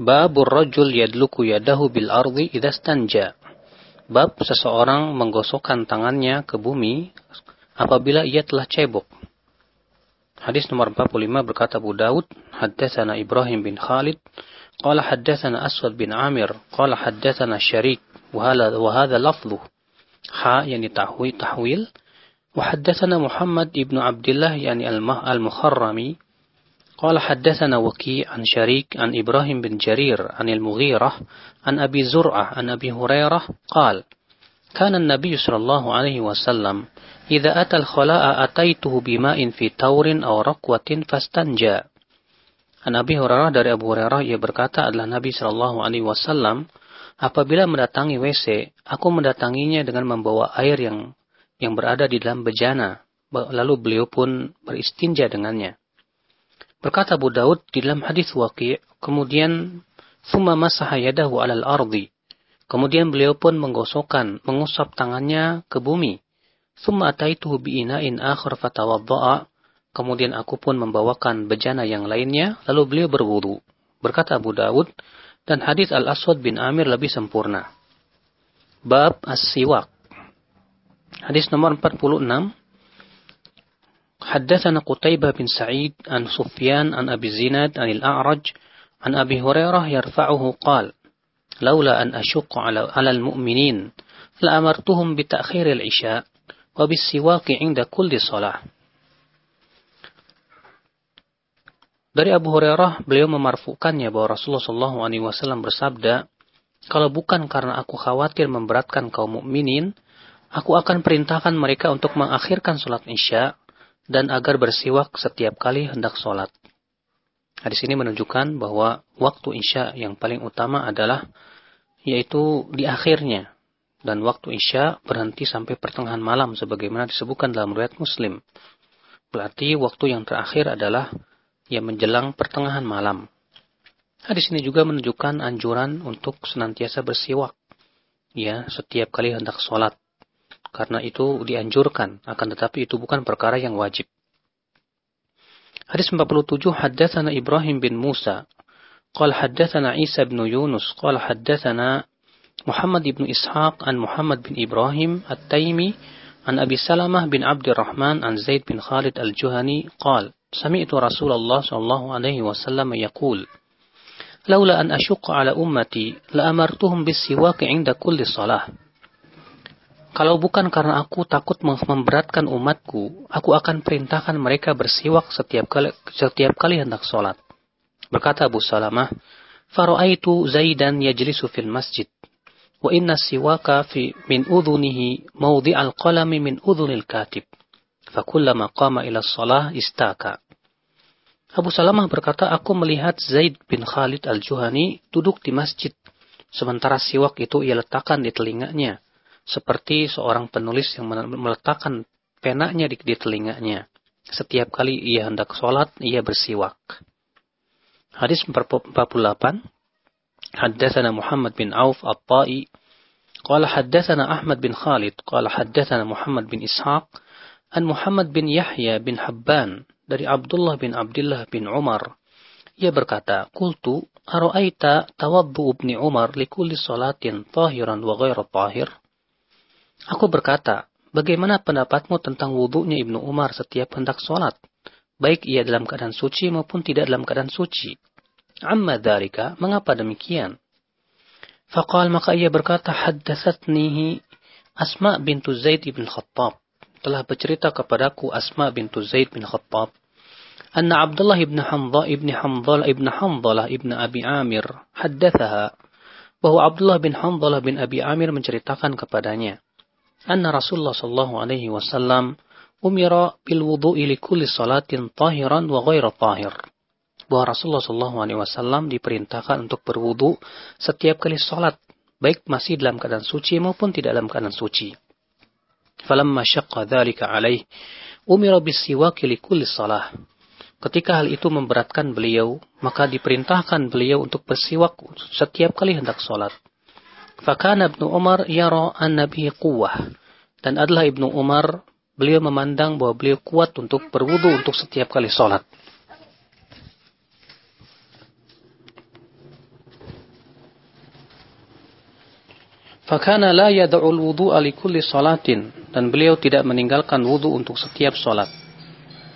Babur rajul yadluku yadahu bil ardi idza stanja. Bab seseorang menggosokkan tangannya ke bumi apabila ia telah cebok. Hadis nomor 45 berkata Abu Daud, haddatsana Ibrahim bin Khalid, qala haddatsana Aswad bin Amir, qala haddatsana Syarik, wa hadha lafdhu. Ha yang ditahwi tahwil, wa haddatsana Muhammad ibnu Abdullah yani al-Mukharrami, قال حدثنا وكي عن شريك عن إبراهيم بن جرير عن المغيرة عن أبي زرعة عن أبي هريرة قال كان النبي صلى الله عليه وسلم إذا أتى الخلاء أتيته بماء في تور أو رقوة فاستنجى An Abi Hurairah dari Abu Hurairah ia berkata adalah Nabi Shallallahu Alaihi Wasallam apabila mendatangi WC aku mendatanginya dengan membawa air yang yang berada di dalam bejana lalu beliau pun beristinja dengannya Berkata Abu Daud di dalam hadis Waqi' kemudian summa masaha yadahu 'alal ardi. Kemudian beliau pun menggosokkan, mengusap tangannya ke bumi. Summa ataituhu bi ina'in akhar fatawadda'a. Kemudian aku pun membawakan bejana yang lainnya, lalu beliau berwudu. Berkata Abu Daud, dan hadis Al-Aswad bin Amir lebih sempurna. Bab As-Siwak. Hadis nomor 46 حدثنا قتيبة بن سعيد عن سفيان عن أبي الزناد عن الأعرج عن أبي هريرة يرفعه قال لولا أن أشق على, على المؤمنين لأمرتهم بتأخير العشاء وبالسواك عند كل صلاة Dari Abu Hurairah, beliau memarfukannya bahwa Rasulullah Shallallahu Alaihi Wasallam bersabda, kalau bukan karena aku khawatir memberatkan kaum mukminin, aku akan perintahkan mereka untuk mengakhirkan sholat isya dan agar bersiwak setiap kali hendak sholat. Hadis ini menunjukkan bahwa waktu isya yang paling utama adalah yaitu di akhirnya dan waktu isya berhenti sampai pertengahan malam sebagaimana disebutkan dalam riwayat Muslim. Berarti waktu yang terakhir adalah yang menjelang pertengahan malam. Hadis ini juga menunjukkan anjuran untuk senantiasa bersiwak ya setiap kali hendak sholat karena itu dianjurkan, akan tetapi itu bukan perkara yang wajib. Hadis 47 haddatsana Ibrahim bin Musa. قال حدثنا عيسى بن يونس قال حدثنا محمد بن إسحاق عن محمد بن إبراهيم التيمي عن أبي سلمة بن عبد الرحمن عن زيد بن خالد الجهني قال سمعت رسول الله صلى الله عليه وسلم يقول لولا أن أشق على أمتي لأمرتهم بالسواك عند كل صلاة Kalau bukan karena aku takut memberatkan umatku, aku akan perintahkan mereka bersiwak setiap kali setiap kali hendak sholat. Berkata Abu Salamah, Faro'aitu Zaidan yajlisu fil masjid. Wa inna siwaka fi min udhunihi mawdi al-qalami min udhunil katib. Fakullama qama ila salah istaka. Abu Salamah berkata, aku melihat Zaid bin Khalid al-Juhani duduk di masjid. Sementara siwak itu ia letakkan di telinganya seperti seorang penulis yang meletakkan penanya di, di telinganya. Setiap kali ia hendak sholat, ia bersiwak. Hadis 48. Haddathana Muhammad bin Auf At-Ta'i. Qala haddathana Ahmad bin Khalid. Qala haddathana Muhammad bin Ishaq. An Muhammad bin Yahya bin Habban. Dari Abdullah bin Abdullah bin Umar. Ia berkata, Kultu, Aro'aita tawaddu ibni Umar likulli salatin tahiran wa ghaira tahir? Aku berkata, bagaimana pendapatmu tentang wudhunya Ibnu Umar setiap hendak sholat? Baik ia dalam keadaan suci maupun tidak dalam keadaan suci. Amma dharika, mengapa demikian? Faqal maka ia berkata, haddatsatnihi Asma bintu Zaid bin Khattab. Telah bercerita kepadaku Asma bintu Zaid bin Khattab. Anna Abdullah ibn Hamza ibn Hamzalah ibn Hamzalah ibn Abi Amir haddathaha bahwa Abdullah bin Hamzalah bin Abi Amir menceritakan kepadanya Rasulullah sallallahu alaihi wasallam umira bil wudu'i li kulli salatin tahiran wa ghaira tahir. Bahwa Rasulullah sallallahu alaihi wasallam diperintahkan untuk berwudu setiap kali salat, baik masih dalam keadaan suci maupun tidak dalam keadaan suci. Falamma syaqqa dzalika alaih umira bis li kulli salah. Ketika hal itu memberatkan beliau, maka diperintahkan beliau untuk bersiwak setiap kali hendak salat. Fakana Ibnu Umar yara an Nabi quwwah. Dan adalah Ibnu Umar, beliau memandang bahwa beliau kuat untuk berwudu untuk setiap kali sholat. Fakana la yadul wudu alikulli salatin. Dan beliau tidak meninggalkan wudu untuk setiap sholat.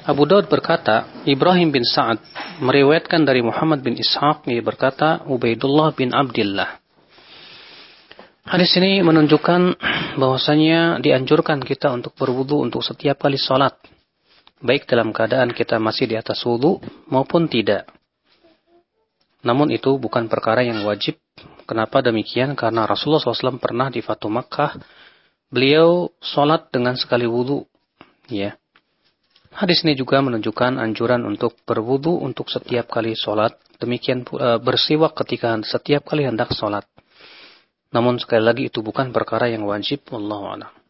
Abu Daud berkata, Ibrahim bin Sa'ad meriwayatkan dari Muhammad bin Ishaq, ia berkata, Ubaidullah bin Abdullah. Hadis ini menunjukkan bahwasanya dianjurkan kita untuk berwudu untuk setiap kali salat, baik dalam keadaan kita masih di atas wudu maupun tidak. Namun itu bukan perkara yang wajib. Kenapa demikian? Karena Rasulullah SAW pernah di Fatu Makkah, beliau sholat dengan sekali wudu. Ya. Hadis ini juga menunjukkan anjuran untuk berwudu untuk setiap kali sholat. Demikian e, bersiwak ketika setiap kali hendak sholat. Namun sekali lagi itu bukan perkara yang wajib. Wallahu a'lam.